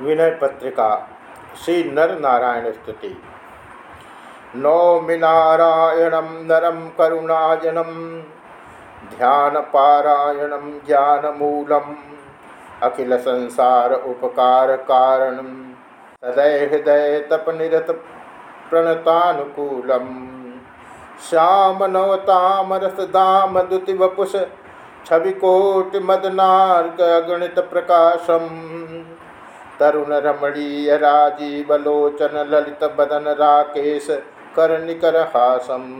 विनय पत्रिका श्री नर नारायण स्तुति। नौमि नारायणं नरं करुणाजनं ध्यानपारायणं ज्ञानमूलम्, अखिलसंसार उपकारकारणं सदै हृदय तपनिरत प्रणतानुकूलम्। श्यामनवतामरसदामदुतिवपुष छविकोटिमदनार्गणितप्रकाशम् राकेश कर्णिकरहासम्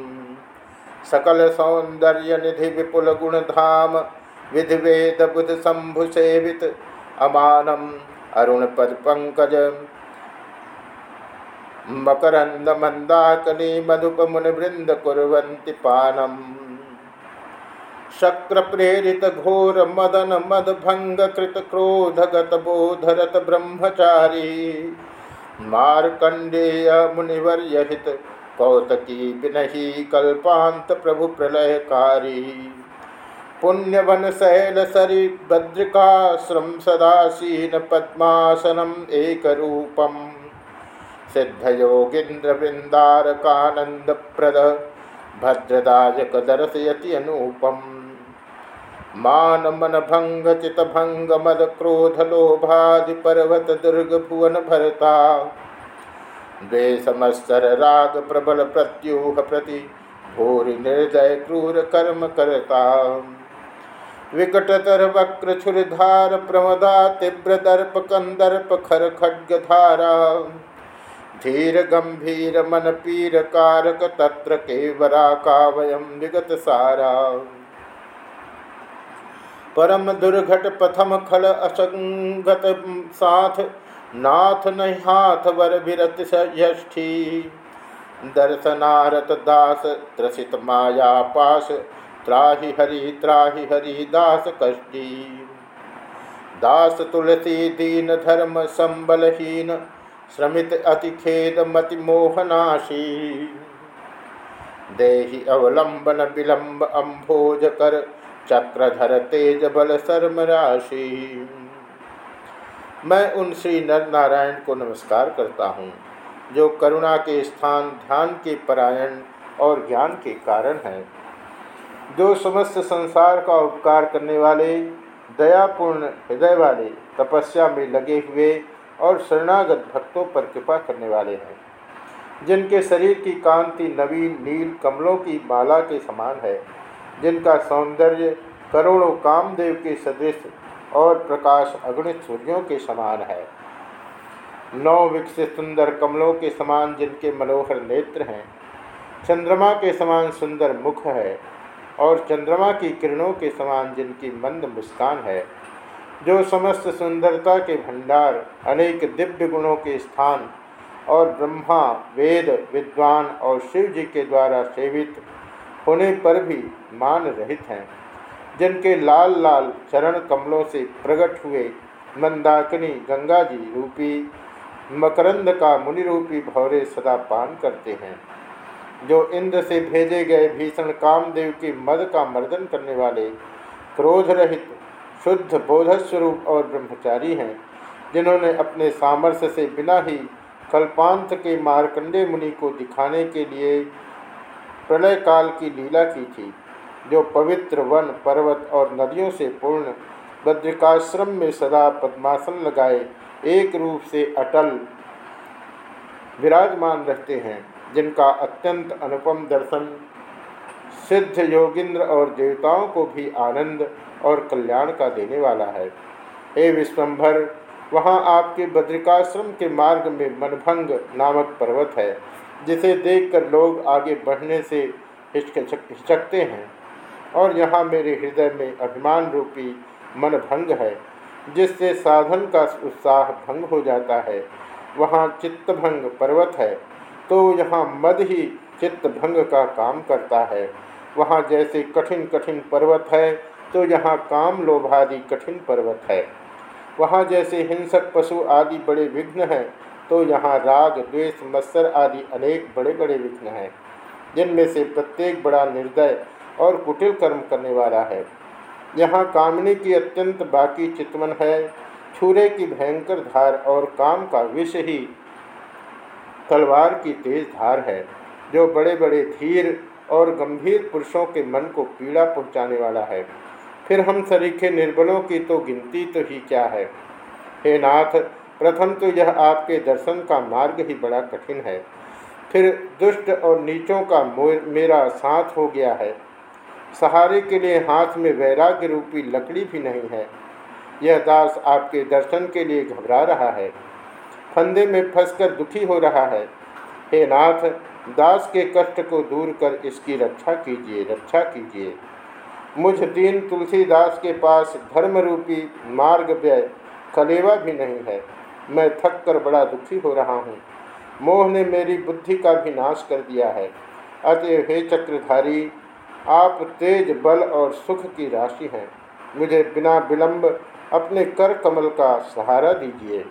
सकलसौन्दर्यनिधि विपुलगुणधाम विधिवेदबुधशम्भुसेवित अमानम्। अरुणपदपङ्कज मकरन्दमन्दाकनी मधुपमुनिवृन्द कुर्वन्ति पानम्। शक्रप्रेरितघोरमदनमदभङ्गकृतक्रोधगतबोधरत ब्रह्मचारी। मार्कण्डेयमुनिवर्यहित कौतकी विनही कल्पान्त प्रभु प्रलयकारी। पुण्यवन शैल सरी भद्रिकाश्रम सदासीन पद्मासनम एक रूपम सिद्धयोगींद्र वृंदारकानंद प्रद भद्रदायक दर्शयति अनुपम। मान मन भंग चित भंग मद क्रोध लोभादि पर्वत दुर्ग भुवन भरता द्वेषमस्तर राग प्रबल प्रत्यूह प्रति भूरि निर्दय क्रूर कर्म करता। विकटतर वक्र छुरधार प्रमदा तीव्र दर्प कंदर्प खर खड्ग धारा धीर गंभीर मन पीर कारक तत्र केवरा कावयम विगत सारा परम दुर्घट प्रथम खल असंगत साथ, नाथ नहीं हाथ वर विरत सष्ठी दर्शनारत दास त्रसित माया पास, त्राहि हरि त्राहि हरि दास कष्टी। दास तुलसी दीन धर्म संबलहीन, श्रमित अति खेद मति मोहनाशी। देहि अवलंबन विलंब अम्भोज कर चक्रधर तेज बल शर्म राशि मैं उन श्री नर नारायण को नमस्कार करता हूँ, जो करुणा के स्थान, ध्यान के परायण और ज्ञान के कारण हैं। जो समस्त संसार का उपकार करने वाले, दयापूर्ण हृदय वाले, तपस्या में लगे हुए और शरणागत भक्तों पर कृपा करने वाले हैं। जिनके शरीर की कांति नवीन, नील कमलों की माला के समान है जिनका सौंदर्य करोड़ों कामदेव के सदृश और प्रकाश अगणित सूर्यों के समान है। नौ विकसित सुंदर कमलों के समान जिनके मनोहर नेत्र हैं, चंद्रमा के समान सुंदर मुख है और चंद्रमा की किरणों के समान जिनकी मंद मुस्कान है, जो समस्त सुंदरता के भंडार, अनेक दिव्य गुणों के स्थान और ब्रह्मा, वेद, विद्वान और शिव जी के द्वारा सेवित होने पर भी मान रहित हैं। जिनके लाल लाल चरण कमलों से प्रकट हुए मंदाकिनी गंगा जी रूपी, मकरंद का मुनि रूपी भौरे सदा पान करते हैं। जो इंद्र से भेजे गए भीषण कामदेव के मद का मर्दन करने वाले क्रोध रहित, शुद्ध बोधस्वरूप और ब्रह्मचारी हैं, जिन्होंने अपने सामर्थ्य से बिना ही कल्पांत के मारकंडे मुनि को दिखाने के लिए प्रलय काल की लीला की थी, जो पवित्र वन, पर्वत और नदियों से पूर्ण बद्रिकाश्रम में सदा पद्मासन लगाए एक रूप से अटल विराजमान रहते हैं, जिनका अत्यंत अनुपम दर्शन, सिद्ध योगिंद्र और देवताओं को भी आनंद और कल्याण का देने वाला है। हे विश्वम्भर वहाँ आपके बद्रिकाश्रम के मार्ग में मनभंग नामक पर्वत है। जिसे देखकर लोग आगे बढ़ने से हिचक हिचकते हैं। और यहाँ मेरे हृदय में अभिमान रूपी मन भंग है, जिससे साधन का उत्साह भंग हो जाता है। वहाँ चित्तभंग पर्वत है तो यहाँ मद ही चित्तभंग का काम करता है। वहाँ जैसे कठिन कठिन पर्वत है तो यहाँ काम लोभादि कठिन पर्वत है। वहाँ जैसे हिंसक पशु आदि बड़े विघ्न हैं तो यहाँ राग, द्वेष, मत्सर आदि अनेक बड़े बड़े विघ्न हैं, जिनमें से प्रत्येक बड़ा निर्दय और कुटिल कर्म करने वाला है। यहाँ कामनी की अत्यंत बाकी चितवन है, छुरे की भयंकर धार और काम का विष ही तलवार की तेज धार है, जो बड़े बड़े धीर और गंभीर पुरुषों के मन को पीड़ा पहुँचाने वाला है। फिर हम सरीखे निर्बलों की तो गिनती तो ही क्या है। हे नाथ प्रथम तो यह आपके दर्शन का मार्ग ही बड़ा कठिन है। फिर दुष्ट और नीचों का मेरा साथ हो गया है। सहारे के लिए हाथ में वैराग्य रूपी लकड़ी भी नहीं है। यह दास आपके दर्शन के लिए घबरा रहा है। फंदे में फंसकर दुखी हो रहा है। हे नाथ, दास के कष्ट को दूर कर इसकी रक्षा कीजिए रक्षा कीजिए। मुझ दीन तुलसीदास के पास धर्म रूपी मार्ग व्यय कलेवा भी नहीं है। मैं थक कर बड़ा दुखी हो रहा हूँ। मोह ने मेरी बुद्धि का भी नाश कर दिया है। अतएव हे चक्रधारी, आप तेज बल और सुख की राशि हैं। मुझे बिना विलंब अपने कर कमल का सहारा दीजिए।